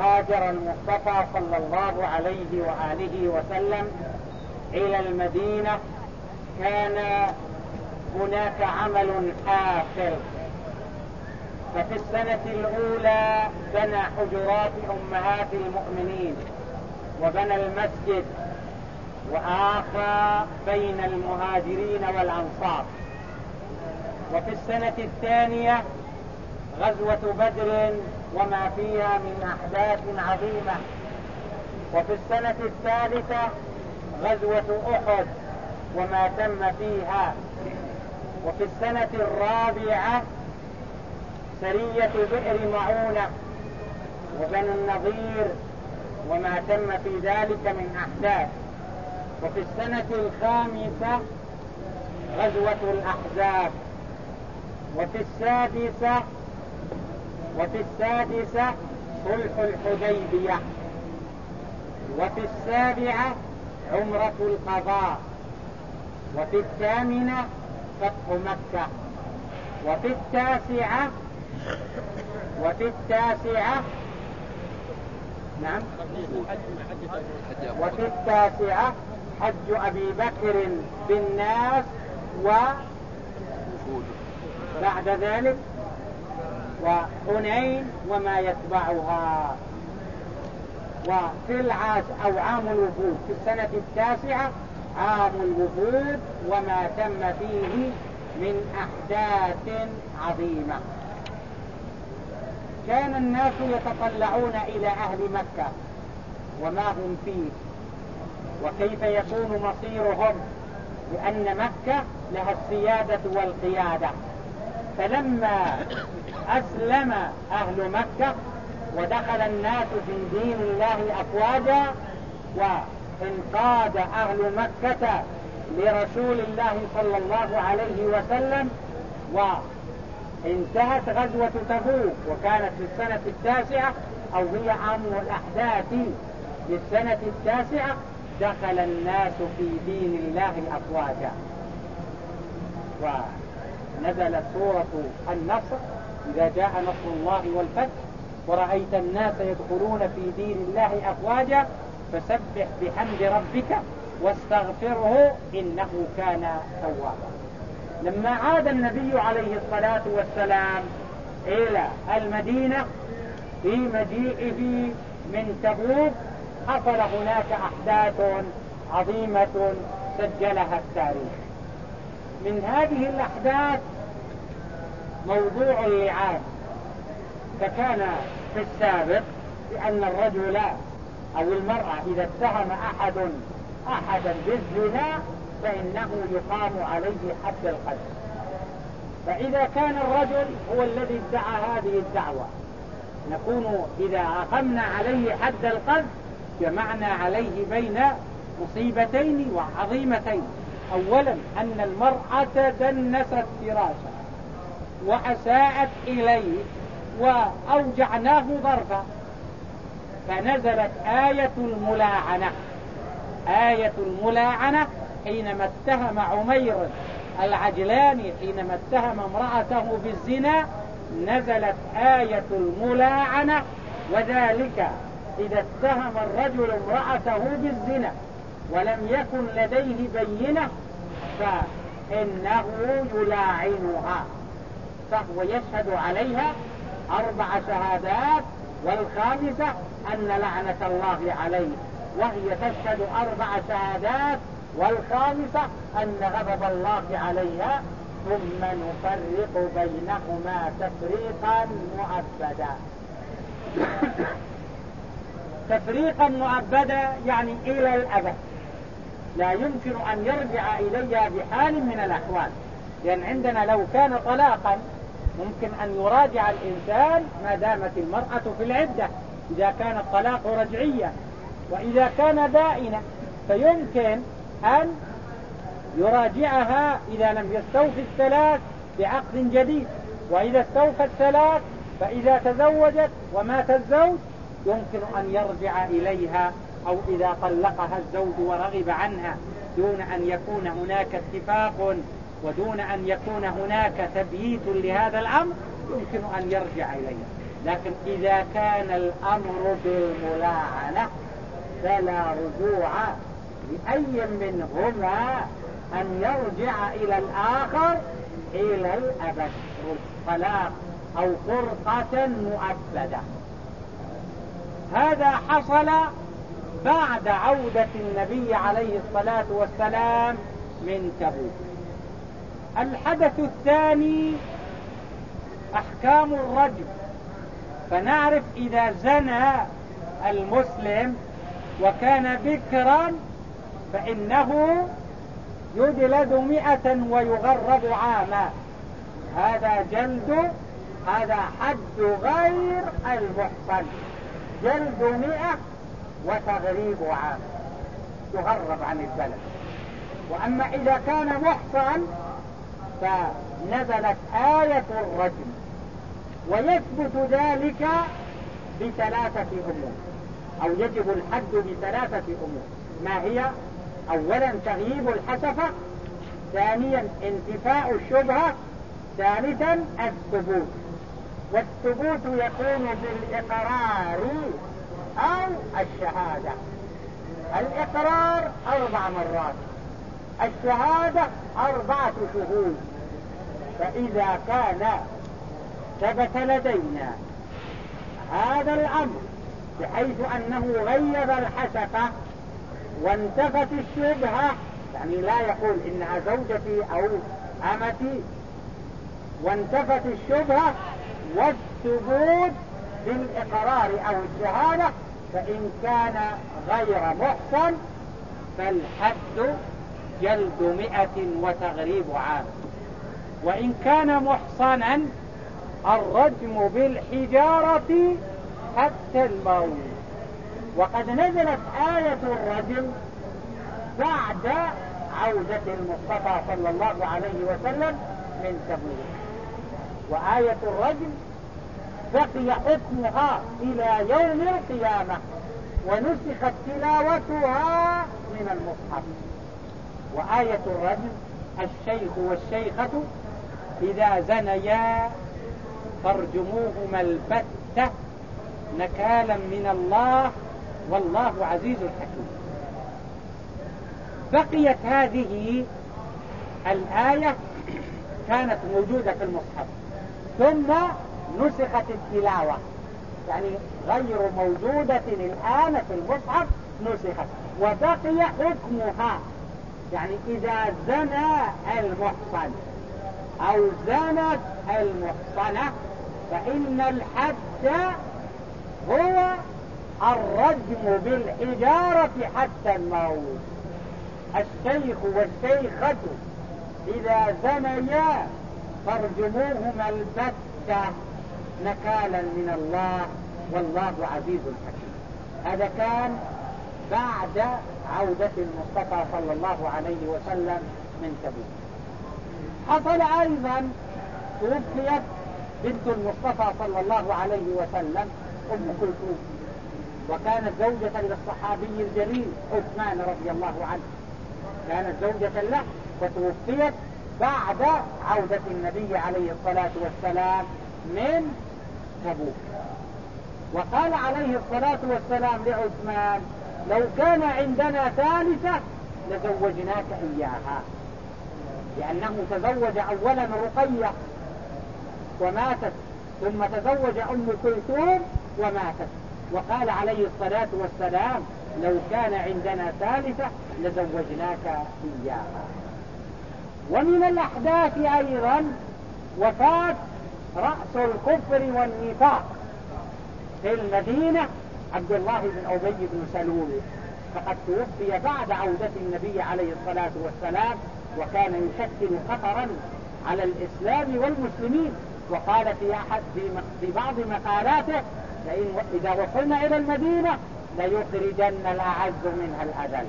هاجر المصطفى صلى الله عليه وآله وسلم إلى المدينة كان هناك عمل آخر. ففي السنة الأولى بنى حجرات أمهات المؤمنين وبنى المسجد وآخى بين المهاجرين والأنصار. وفي السنة الثانية غزوة بدر وما فيها من أحداث عظيمة. وفي السنة الثالثة غزوة أحد وما تم فيها. وفي السنة الرابعة سرية بئر معونة وبنو النظير وما تم في ذلك من أحداث. وفي السنة الخامسة غزوة الأحزاب. وفي السادسة وفي السادسة صلح الحديبية. وفي السابعة عمرة القضاء. وفي الثامنة فتح مكة. وفي التاسعة وفي التاسعة نعم. وفي التاسعة حج أبي بكر بالناس و بعد ذلك وحنين وما يتبعها. وفي العاش أو عام الوفود في السنة التاسعة عام الوفود وما تم فيه من أحداث عظيمة. كان الناس يتطلعون إلى أهل مكة. وما هم فيه؟ وكيف يكون مصيرهم؟ لأن مكة لها السيادة والقيادة. فلما أسلم أهل مكة ودخل الناس في دين الله أفواجا وانقاد أهل مكة لرسول الله صلى الله عليه وسلم وانتهت غزوة تبوك وكانت في السنة التاسعة أو هي عام الأحداث للسنة التاسعة دخل الناس في دين الله أفواجا. ونزلت سورة النصر إذا جاء نصر الله والفتح ورأيت الناس يدخلون في دين الله أفواجا فسبح بحمد ربك واستغفره إنه كان توابا. لما عاد النبي عليه الصلاة والسلام إلى المدينة في مجيئه من تبوك حصل هناك أحداث عظيمة سجلها التاريخ. من هذه الأحداث موضوع اللعان فكان في السابق بأن الرجل أو المرأة إذا اتهم أحد أحدا بالزنا فإنه يقام عليه حد القتل. فإذا كان الرجل هو الذي ادعى هذه الدعوة نكون إذا أقمنا عليه حد القذف جمعنا عليه بين مصيبتين وعظيمتين. أولا أن المرأة دنست فراشا وأساءت إليه وأوجعناه ضربا فنزلت آية الملاعنة. آية الملاعنة حينما اتهم عمير العجلاني حينما اتهم امرأته بالزنا نزلت آية الملاعنة وذلك إذا اتهم الرجل امرأته بالزنا. ولم يكن لديه بينة فإنه يلاعنها. فهو يشهد عليها أربع شهادات والخامسة أن لعنة الله عليه. وهي تشهد أربع شهادات والخامسة أن غضب الله عليها. ثم نفرق بينهما تفريقا مؤبدا. تفريقا مؤبدا يعني إلى الأبد. لا يمكن أن يرجع إليها بحال من الأحوال. لأن عندنا لو كان طلاقا ممكن أن يراجع الإنسان ما دامت المرأة في العدة إذا كان الطلاق رجعيا. وإذا كان بائنا فيمكن أن يراجعها إذا لم يستوفي الثلاث بعقد جديد. وإذا استوفى الثلاث فإذا تزوجت ومات الزوج يمكن أن يرجع إليها أو إذا طلقها الزوج ورغب عنها دون أن يكون هناك اتفاق ودون أن يكون هناك تبييت لهذا الأمر يمكن أن يرجع إليها لكن إذا كان الأمر بالملاعنة فلا رجوع لأي منهما أن يرجع إلى الآخر إلى الأبد. طلاق أو فرقة مؤبدة. هذا حصل بعد عودة النبي عليه الصلاة والسلام من تبوك. الحدث الثاني أحكام الرجل. فنعرف إذا زنى المسلم وكان بكرا فإنه يجلد مئة ويغرب عاما. هذا جلد هذا حد غير المحصن. جلد مئة وتغريب عام يغرب عن البلد. وأما إذا كان محصن فنزلت آية الرجم ويثبت ذلك بثلاثة أمور أو يجب الحد بثلاثة أمور. ما هي؟ أولا تغييب الحسفة ثانيا انتفاء الشبهة ثالثا الثبوت. والثبوت يكون بالإقرار أو الشهادة. الإقرار أربع مرات. الشهادة أربعة شهود. فإذا كان ثبت لدينا هذا الأمر بحيث أنه غيب الحسفة وانتفت الشبهة يعني لا يقول إنها زوجتي أو أمتي وانتفت الشبهة والثبوت بالإقرار أو الشهادة فإن كان غير محصن فالحد جلد مئة وتغريب عام. وإن كان محصنا الرجم بالحجارة حتى الموت. وقد نزلت آية الرجم بعد عودة المصطفى صلى الله عليه وسلم من تبوك. وآية الرجم بقي حكمها إلى يوم القيامة ونسخت تلاوتها من المصحف. وآية الرجم الشيخ والشيخة إذا زنيا فارجموهما البتة نكالا من الله والله عزيز حكيم. بقيت هذه الآية كانت موجودة في المصحف. ثم نسخت التلاوة. يعني غير موجودة الآن في المصحف نسخت. وبقي حكمها. يعني إذا زنى المحصن أو زنت المحصنة فإن الحد هو الرجم بالحجارة حتى الموت. الشيخ والشيخة إذا زنيا فارجموهما البتة. نكالا من الله والله عزيز حكيم. هذا كان بعد عودة المصطفى صلى الله عليه وسلم من تبوك حصل أيضا توفيت بنت المصطفى صلى الله عليه وسلم أم كلثوم وكانت زوجة للصحابي الجليل عثمان رضي الله عنه. كانت زوجة له وتوفيت بعد عودة النبي عليه الصلاة والسلام من تبوك وقال عليه الصلاة والسلام لعثمان لو كان عندنا ثالثة لزوجناك إياها. لأنه تزوج أولا رقية وماتت ثم تزوج أم كلثوم وماتت. وقال عليه الصلاة والسلام لو كان عندنا ثالثة لزوجناك إياها. ومن الأحداث أيضا وفاة رأس الكفر والنفاق في المدينة عبد الله بن أبي بن سلول. فقد توفي بعد عودة النبي عليه الصلاة والسلام وكان يشكل خطرا على الإسلام والمسلمين. وقال في أحد في بعض مقالاته فإن إذا وصلنا إلى المدينة ليخرجن الأعز منها الأذل.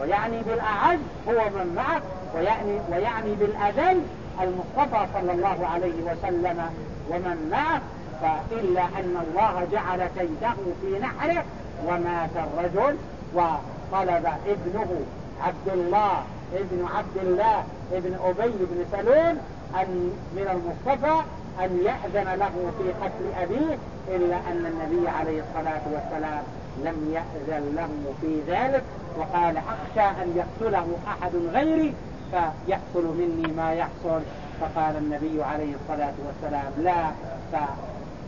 ويعني بالأعز هو من معه ويعني, ويعني بالأذل المصطفى صلى الله عليه وسلم ومن معه فإلا أن الله جعل كيده في نحره ومات الرجل وطلب ابنه عبد الله ابن عبد الله ابن أبي بن سلول أن من المصطفى أن يأذن له في قتل أبيه إلا أن النبي عليه الصلاة والسلام لم يأذن له في ذلك وقال أخشى أن يقتله أحد غيري فيحصل مني ما يحصل. فقال النبي عليه الصلاة والسلام لا ف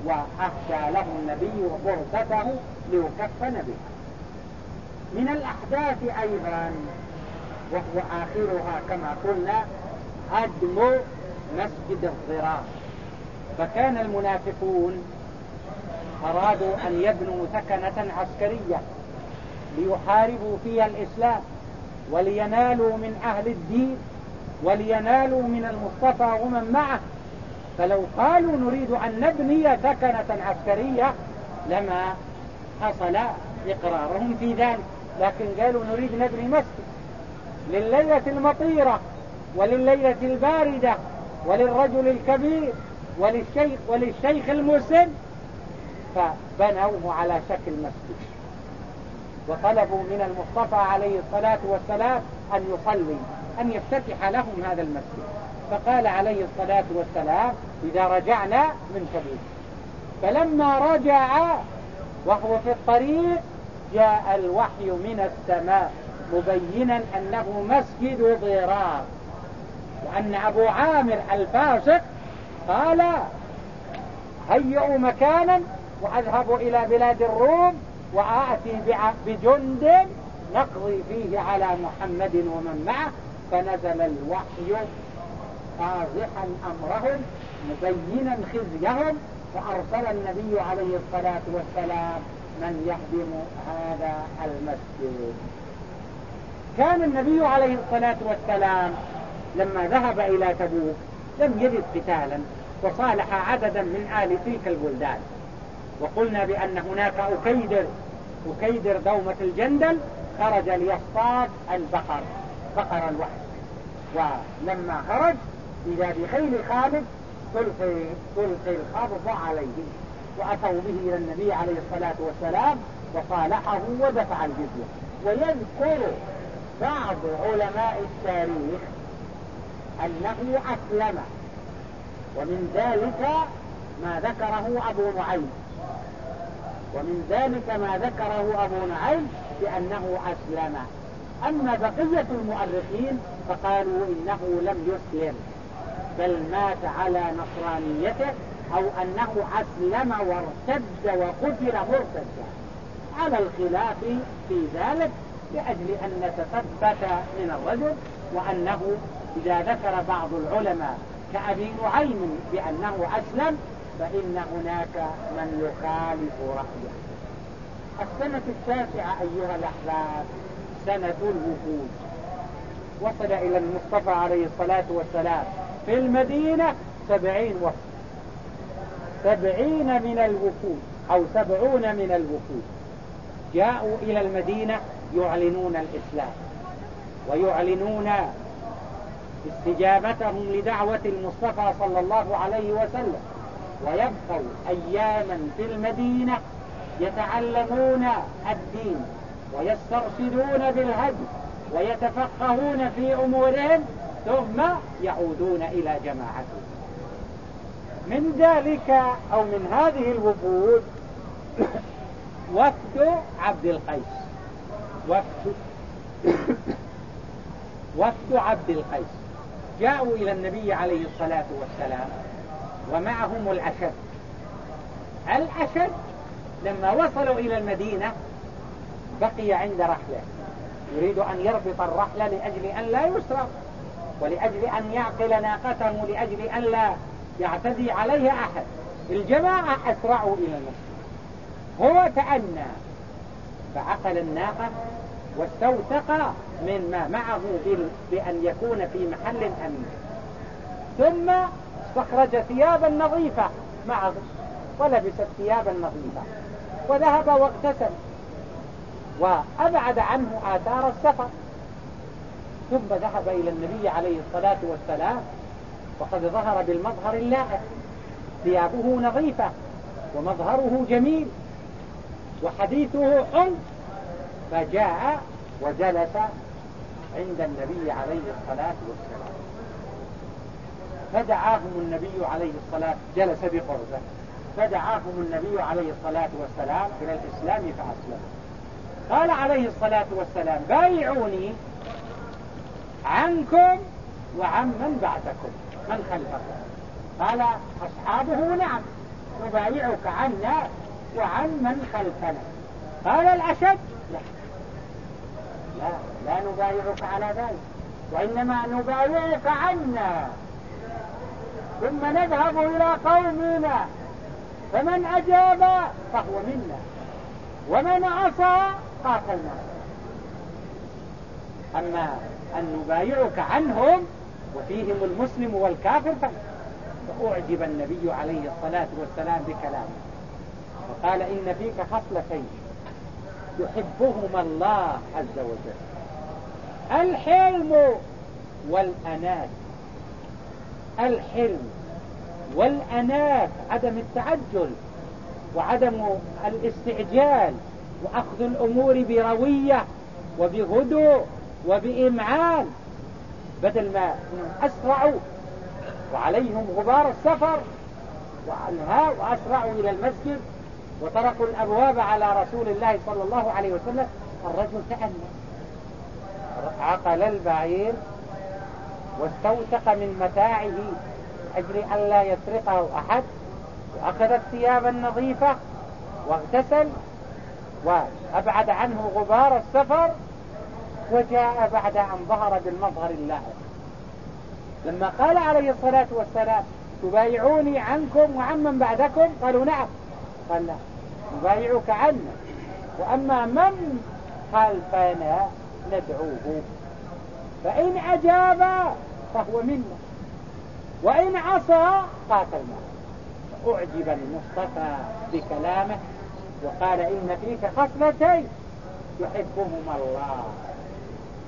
وأخشى له النبي غرفته ليكفن بها من الأحداث أيضا وهو آخرها كما قلنا هدم مسجد الضرار. فكان المنافقون أرادوا أن يبنوا سكنة عسكرية ليحاربوا فيها الإسلام. ولينالوا من أهل الدين ولينالوا من المصطفى ومن معه. فلو قالوا نريد أن نبني سكنة عسكرية لما حصل إقرارهم في ذلك. لكن قالوا نريد نبني مسجد لليلة المطيرة ولليلة الباردة وللرجل الكبير وللشيخ, وللشيخ المسن فبنوه على شكل مسجد. وطلبوا من المصطفى عليه الصلاة والسلام أن يصلي أن يفتتح لهم هذا المسجد. فقال عليه الصلاة والسلام إذا رجعنا من سبيل فلما رجع وهو في الطريق جاء الوحي من السماء مبينا أنه مسجد ضرار. وأن أبو عامر الفاسق قال هيئوا مكانا وأذهب إلى بلاد الروم وآتي بجند نقضي فيه على محمد ومن معه فنزل الوحي قاضحا أمرهم مبينا خزيهم فأرسل النبي عليه الصلاة والسلام من يهدم هذا المسجد. كان النبي عليه الصلاة والسلام لما ذهب إلى تبوك لم يجد قتالا وصالح عددا من آل تلك البلدان. وقلنا بأن هناك أكيدر أكيدر دومة الجندل خرج ليصطاد البقر بقر الوحش. ولما خرج إذا بخيل خالد تلقي, تلقي الخبض عليه. وأتوا به إلى النبي عليه الصلاة والسلام وصالحه ودفع الجزية. ويذكر بعض علماء التاريخ أنه أسلم. ومن ذلك ما ذكره أبو نعيم. ومن ذلك ما ذكره أبو نعيم بأنه أسلم. أما بقية المؤرخين فقالوا إنه لم يسلم بل مات على نصرانيته أو أنه أسلم وارتد وقتل مرتدا. على الخلاف في ذلك لأجل أن نتثبت من الرجل وأنه إذا ذكر بعض العلماء كأبي نعيم بأنه أسلم فإن هناك من يخالف رأيه. السنة التاسعة أيها الأحباب سنة الوفود. وصل إلى المصطفى عليه الصلاة والسلام في المدينة سبعين وفد. سبعين من الوفود أو سبعون من الوفود جاءوا إلى المدينة يعلنون الإسلام. ويعلنون استجابتهم لدعوة المصطفى صلى الله عليه وسلم. ويبقوا أياما في المدينة يتعلمون الدين ويسترشدون بالهدي ويتفقهون في أمورهم ثم يعودون إلى جماعتهم. من ذلك أو من هذه الوفود وفد عبد القيس. وفد وفد عبد القيس. جاءوا إلى النبي عليه الصلاة والسلام ومعهم الأشد. الأشد لما وصلوا إلى المدينة بقي عند رحلة. يريد أن يربط الرحلة لأجل أن لا يسرق ولأجل أن يعقل ناقته لأجل أن لا يعتدي عليه أحد. الجماعة أسرعوا إلى المسجد. هو تأنى فعقل الناقة واستوثق مما معه بأن يكون في محل أمين ثم استخرج ثيابا نظيفة. معه. ولبس ثيابا نظيفة. وذهب واغتسل. وأبعد عنه آثار السفر. ثم ذهب إلى النبي عليه الصلاة والسلام. وقد ظهر بالمظهر اللائق. ثيابه نظيفة. ومظهره جميل. وحديثه حلو فجاء وجلس عند النبي عليه الصلاة والسلام. فدعاهم النبي عليه الصلاة جلس بقربه. فدعاهم النبي عليه الصلاة والسلام إلى الإسلام فأسلموا قال عليه الصلاة والسلام بايعوني عنكم وعن من بعدكم من خلفكم. قال أصحابه نعم نبايعك عنا وعن من خلفنا. قال الأشد لا. لا لا نبايعك على ذلك وإنما نبايعك عنا. ثم نذهب إلى قومنا. فمن أجاب فهو منا. ومن عصى قاتلنا. أما أن نبايعك عنهم وفيهم المسلم والكافر فأعجب النبي عليه الصلاة والسلام بكلامه. وقال إن فيك خصلتين. يحبهما الله عز وجل. الحلم والأنات الحلم والأنات عدم التعجل وعدم الاستعجال وأخذ الأمور بروية وبهدوء وبإمعان بدل ما أسرعوا وعليهم غبار السفر وعنها وأسرعوا إلى المسجد وتركوا الأبواب على رسول الله صلى الله عليه وسلم. الرجل تأنى عقل البعير واستوثق من متاعه أجل أن لا يسرقه أحد وأخذ الثياب النظيفة واغتسل وأبعد عنه غبار السفر وجاء بعد أن ظهر بالمظهر اللائق لما قال عليه الصلاة والسلام تبايعوني عنكم وعمن بعدكم؟ قالوا نعم. قال لا نبايعك عنا وأما من خلفنا ندعوه. فإن أجاب فهو منا وإن عصى قاتلنا فأعجب المصطفى بكلامه وقال إن فيك خصلتين يحبهما الله.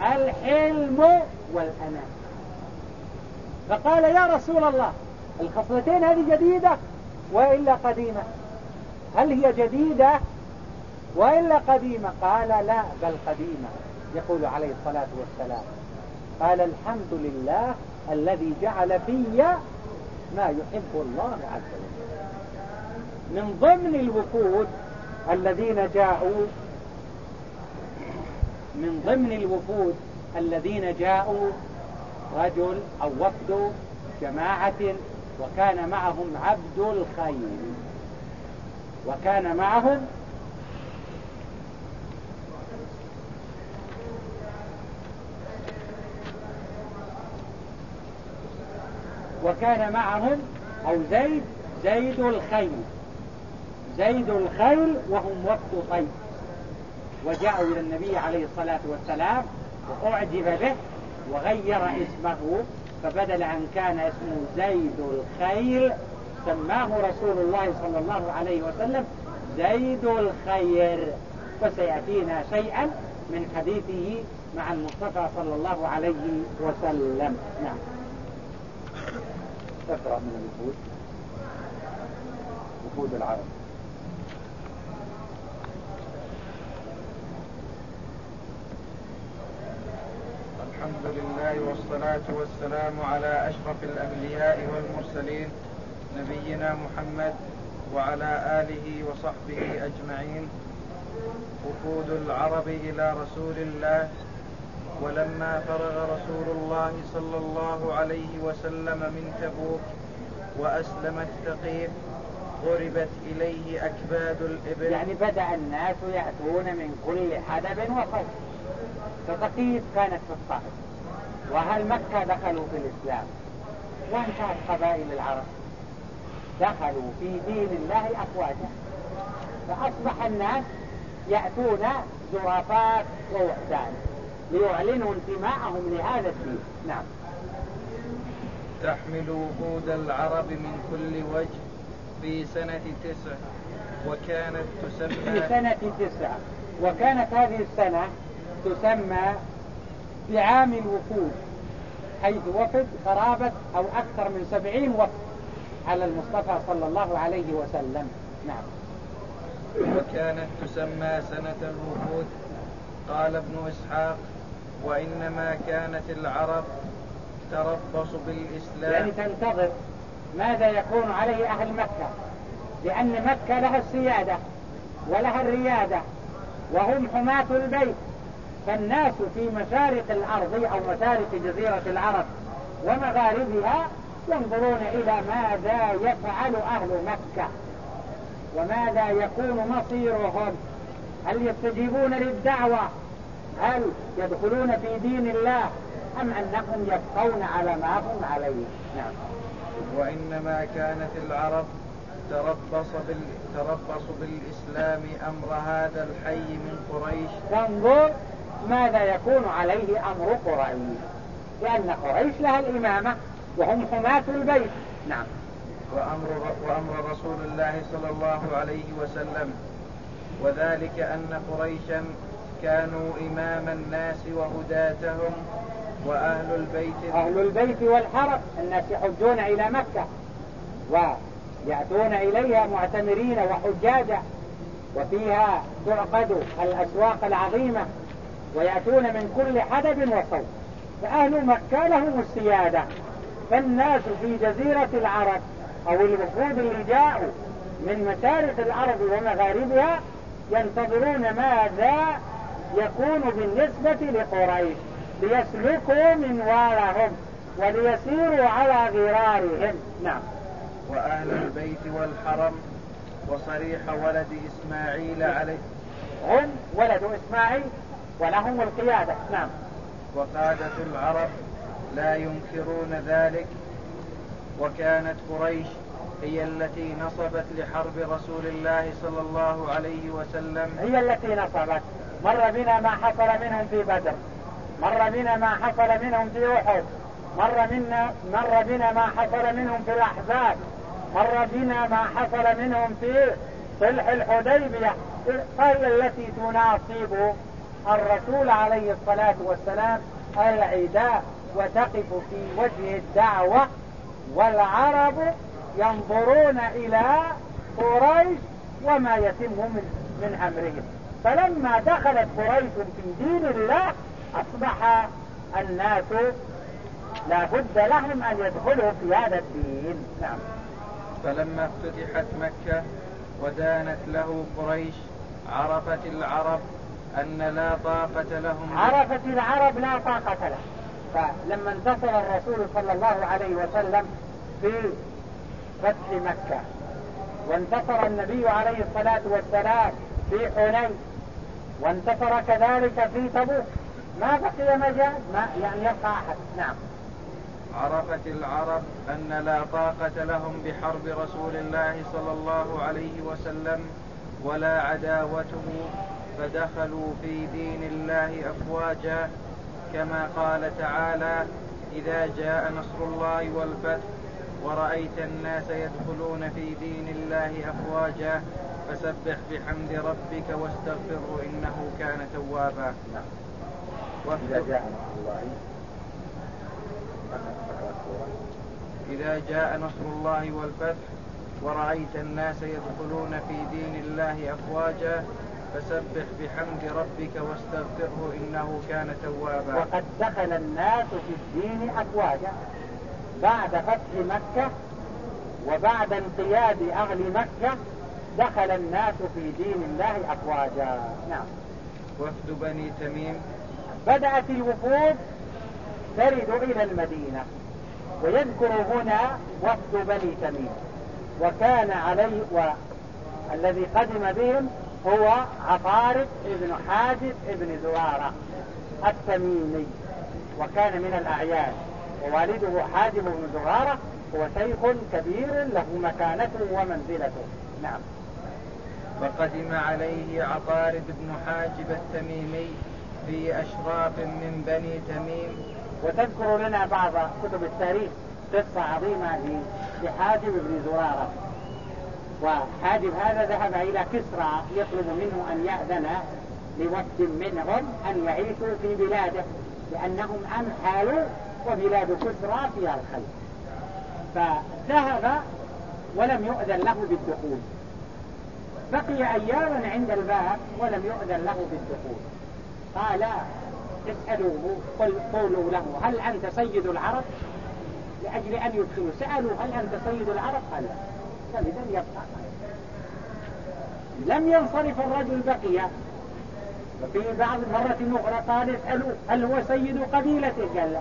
الحلم والأنام فقال يا رسول الله الخصلتين هذه جديدة وإلا قديمة. هل هي جديدة وإلا قديمة؟ قال لا بل قديمة. يقول عليه الصلاة والسلام. قال الحمد لله الذي جعل في ما يحب الله عز وجل. من ضمن الوفود الذين جاءوا من ضمن الوفود الذين جاءوا رجل أو وفد جماعة وكان معهم عبد الخير وكان معهم وكان معهم أو زيد زيد الخيل. زيد الخيل وهم وفد طيب. وجاءوا إلى النبي عليه الصلاة والسلام وأعجب به وغير اسمه فبدل أن كان اسمه زيد الخيل سماه رسول الله صلى الله عليه وسلم زيد الخير. وسيأتينا شيئا من حديثه مع المصطفى صلى الله عليه وسلم. نعم. اقرأ من الوفود وفود العرب. الحمد لله والصلاة والسلام على أشرف الأنبياء والمرسلين نبينا محمد وعلى آله وصحبه أجمعين. وفود العرب إلى رسول الله ولما فرغ رسول الله صلى الله عليه وسلم من تبوك وأسلم الثقيف غربت إليه أكباد الإبل. يعني بدأ الناس يأتون من كل حدب وصوب فثقيف كانت في الطائف. وهل مكة دخلوا في الإسلام. وانتهت قبائل العرب. دخلوا في دين الله أفواجا. فأصبح الناس يأتون زرافات ووحدان. ليعلنوا انتماءهم لهذا الدين. نعم. تحمل وفود العرب من كل وجه في سنة تسع وكانت تسمى في سنة تسع. وكانت هذه السنة تسمى بعام الوفود حيث وفد قرابة أو أكثر من سبعين وفد على المصطفى صلى الله عليه وسلم. نعم. وكانت تسمى سنة الوفود. قال ابن إسحاق وإنما كانت العرب تربص بالإسلام. يعني تنتظر ماذا يكون عليه أهل مكة. لأن مكة لها السيادة ولها الريادة وهم حماة البيت. فالناس في مشارق الأرض أو مشارق جزيرة العرب ومغاربها ينظرون إلى ماذا يفعل أهل مكة وماذا يكون مصيرهم. هل يستجيبون للدعوة هل يدخلون في دين الله أم أنهم يبقون على ما هم عليه؟ نعم. وإنما كانت العرب تربص, بال... تربص بالإسلام أمر هذا الحي من قريش. تنظر ماذا يكون عليه أمر قريش. لأن قريش لها الإمامة وهم حماة البيت. نعم. وأمر, وأمر رسول الله صلى الله عليه وسلم. وذلك أن قريشا كانوا إمام الناس وهداتهم وأهل البيت. أهل البيت والحرم الناس يحجون إلى مكة ويأتون إليها معتمرين وحجاجا وفيها تعقد الأسواق العظيمة ويأتون من كل حدب وصوت فأهل مكة لهم السيادة فالناس في جزيرة العرب أو الوفود اللي جاءوا من مشارق الأرض ومغاربها ينتظرون ماذا يكون بالنسبة لقريش ليسلكوا منوالهم وليسيروا على غرارهم. نعم. وأهل البيت والحرم وصريح ولد إسماعيل عليه. هم ولد إسماعيل ولهم القيادة. نعم. وقادة العرب لا ينكرون ذلك وكانت قريش هي التي نصبت لحرب رسول الله صلى الله عليه وسلم. هي التي نصبت. مر بنا ما حصل منهم في بدر. مر بنا ما حصل منهم في أحد. مر منا مر بنا ما حصل منهم في الأحزاب. مر بنا ما حصل منهم في صلح الحديبية. هي التي تناصب الرسول عليه الصلاة والسلام العداء وتقف في وجه الدعوة والعرب ينظرون إلى قريش وما يتم من, من أمرهم. فلما دخلت قريش في دين الله أصبح الناس لا بد لهم أن يدخلوا في هذا الدين. نعم. فلما افتتحت مكة ودانت له قريش عرفت العرب أن لا طاقة لهم. عرفت العرب لا طاقة لهم. فلما انتصر الرسول صلى الله عليه وسلم في فتح مكة. وانتصر النبي عليه الصلاة والسلام في حنين. وانتصر كذلك في تبوك. ما بقي مجال؟ ما يعني يبقى أحد. نعم. عرفت العرب أن لا طاقة لهم بحرب رسول الله صلى الله عليه وسلم ولا عداوته فدخلوا في دين الله أفواجا. كما قال تعالى إذا جاء نصر الله والفتح ورأيت الناس يدخلون في دين الله أفواجا فسبح بحمد ربك واستغفره إنه كان توابا. إذا جاء نصر الله. إذا جاء نصر الله والفتح ورأيت الناس يدخلون في دين الله أفواجا فسبح بحمد ربك واستغفره إنه كان توابا. وقد دخل الناس في الدين أفواجا. بعد فتح مكة وبعد انقياد أهل مكة دخل الناس في دين الله أفواجا. نعم. وفد بني تميم. بدأت الوفود ترد إلى المدينة ويذكر هنا وفد بني تميم. وكان عليه والذي قدم بهم هو عطارد ابن حاجب ابن زرارة التميمي وكان من الأعيان ووالده حاجب بن زرارة هو شيخ كبير له مكانته ومنزلته نعم. وقدم عليه عطارد بن حاجب التميمي في أشراف من بني تميم. وتذكر لنا بعض كتب التاريخ قصة عظيمة لحاجب بن زرارة وحاجب هذا ذهب إلى كسرى يطلب منه أن يأذن لوفد منهم أن يعيشوا في بلاده لأنهم أمحلوا وبلاد كسرى فيها الخير فذهب ولم يؤذن له بالدخول. بقي أياما عند الباب ولم يؤذن له بالدخول. قال اسألوه قل قولوا له هل أنت سيد العرب؟ لأجل أن يدخلوا. سألوا هل أنت سيد العرب؟ قال لا. فإذا يبقى. لم ينصرف الرجل بقي. وفي بعض مرة أخرى قال اسألوا هل هو سيد قبيلته قال لا.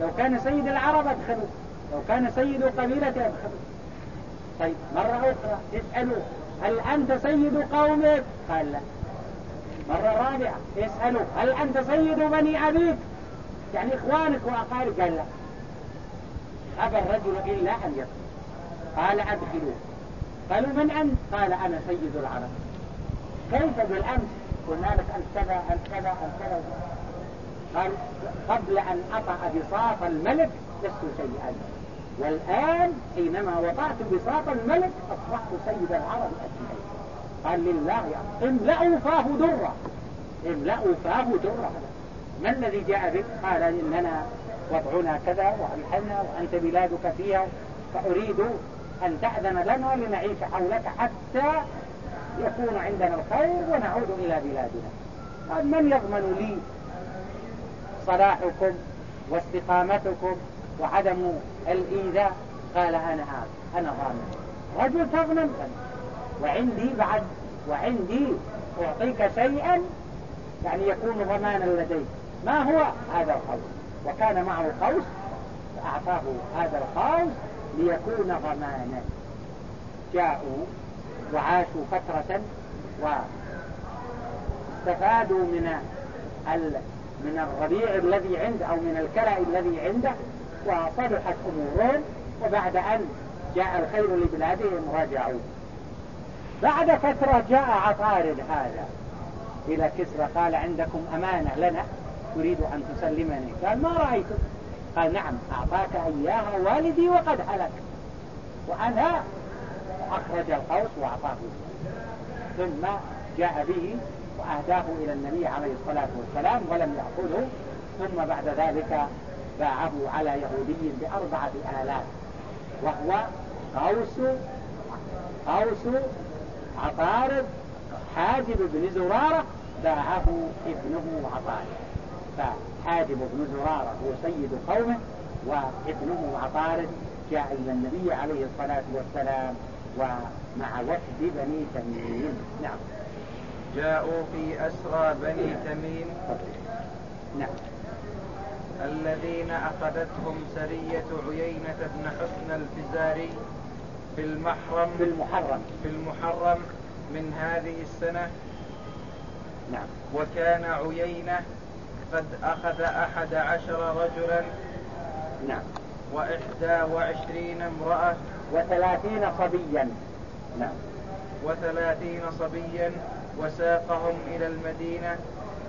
لو كان سيد العرب ادخلوا لو كان سيد قبيلته ادخلوا طيب مرة أخرى اسألوا هل أنت سيد قومك قال لا. مرة رابعة اسألوا هل أنت سيد بني أبيك؟ يعني إخوانك وأقارب قال لا. أبى الرجل إلا أن يدخل قال أدخلوا قالوا من أنت؟ قال أنا سيد العرب. كيف بالأمس؟ قلنا لك أنت كذا أنت كذا أنت كذا. قال قبل أن أطأ بساط الملك لست شيئا والآن حينما وضعت بساط الملك أصبحت سيد العرب أجمعين. قال لله املأوا فاه درة. املأوا فاه درة. ما الذي جاء بك؟ قال إننا وضعنا كذا وألحنا وأنت بلادك فيها. فأريد أن تأذن لنا لنعيش حولك حتى يكون عندنا الخير ونعود إلى بلادنا. قال من يضمن لي صلاحكم واستقامتكم وعدم الإيذاء قال أنا هذا أنا ضامن رجل تضمن وعندي بعد وعندي أعطيك شيئا يعني يكون ضمانا لديك. ما هو؟ هذا القوس وكان معه قوس فأعطاه هذا القوس ليكون ضمانا. جاءوا وعاشوا فترة واستفادوا من من الربيع الذي عنده أو من الكلأ الذي عنده وصلحت أمورهم وبعد أن جاء الخير لبلادهم رجعوا بعد فترة جاء عطارد هذا. إلى كسرى قال عندكم أمانة لنا؟ تريد أن تسلمني. قال ما رأيتم قال نعم أعطاك إياها والدي وقد هلك. وأنا أخرج القوس وأعطاه. ثم جاء به وأهداه إلى النبي عليه الصلاة والسلام ولم يأخذه ثم بعد ذلك باعه على يهودي بأربعة آلاف وهو قوس قوس عطارد حاجب بن زرارة باعه ابنه عطارد فحاجب بن زرارة هو سيد قومه وابنه عطارد جاء إلى النبي عليه الصلاة والسلام ومع وفد بني تميم. نعم. جاءوا في أسرى بني تميم. نعم. الذين أخذتهم سرية عيينة بن حسن الفزاري في المحرم. في المحرم. في المحرم من هذه السنة. نعم. وكان عيينة قد أخذ أحد عشر رجلا. نعم. وإحدى وعشرين امرأة. وثلاثين صبيا. نعم. وثلاثين صبيا. وساقهم إلى المدينة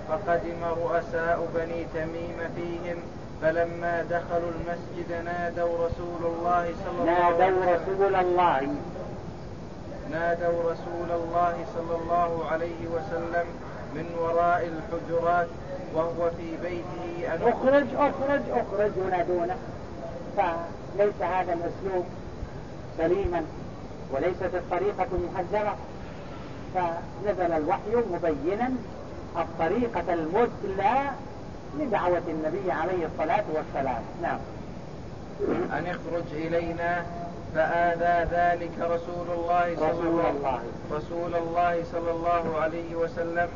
فقدم رؤساء بني تميم فيهم فلما دخلوا المسجد نادوا رسول الله صلى الله عليه وسلم. نادوا رسول الله. نادوا رسول الله صلى الله عليه وسلم من وراء الحجرات وهو في بيته أن اخرج اخرج اخرج ينادونه فليس هذا الاسلوب سليما وليست الطريقة مهذبة فنزل الوحي مبينا الطريقة المثلى لدعوة النبي عليه الصلاة والسلام. نعم. أن اخرج إلينا فآذى ذلك رسول الله صلى رسول الله رسول الله صلى الله عليه وسلم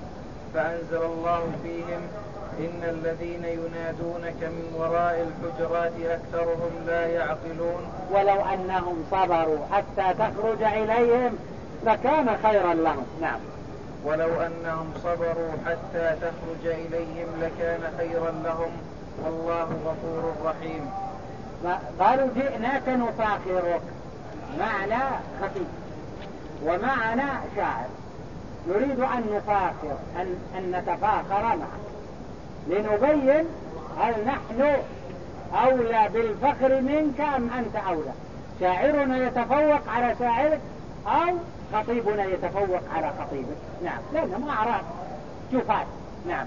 فأنزل الله فيهم إن الذين ينادونك من وراء الحجرات أكثرهم لا يعقلون. ولو أنهم صبروا حتى تخرج إليهم لكان خيرا لهم. نعم. ولو أنهم صبروا حتى تخرج إليهم لكان خيرا لهم. والله غفور رحيم. قالوا جئناك نفاخرك. معنى خفيف. ومعنى شاعر. نريد أن نفاخر أن, أن نتفاخر معك. لنبين هل نحن أولى بالفخر منك أم أنت أولى. شاعرنا يتفوق على شاعرك أو خطيبنا يتفوق على خطيبك. نعم. لأنهم أعراض. جفاة نعم.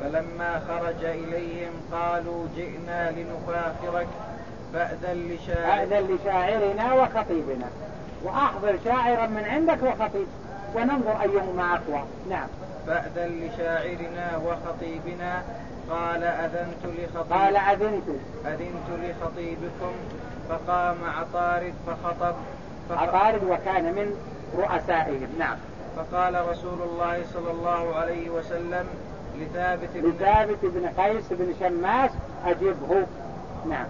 فلما خرج إليهم قالوا جئنا لنفاخرك فأذن لشاعر. فأذن لشاعرنا وخطيبنا. وأحضر شاعرا من عندك وخطيب. وننظر أيهما أقوى. نعم. فأذن لشاعرنا وخطيبنا قال أذنت لخطيب قال أذنت. أذنت لخطيبكم فقام عطارد فخطب. عطارد وكان من رؤسائهم. نعم. فقال رسول الله صلى الله عليه وسلم لثابت بن لثابت بن قيس بن شماس أجبه. نعم.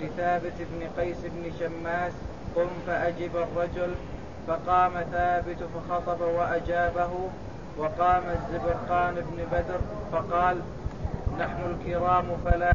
لثابت بن قيس بن شماس قم فأجب الرجل فقام ثابت فخطب وأجابه وقام الزبرقان بن بدر فقال نحن الكرام فلا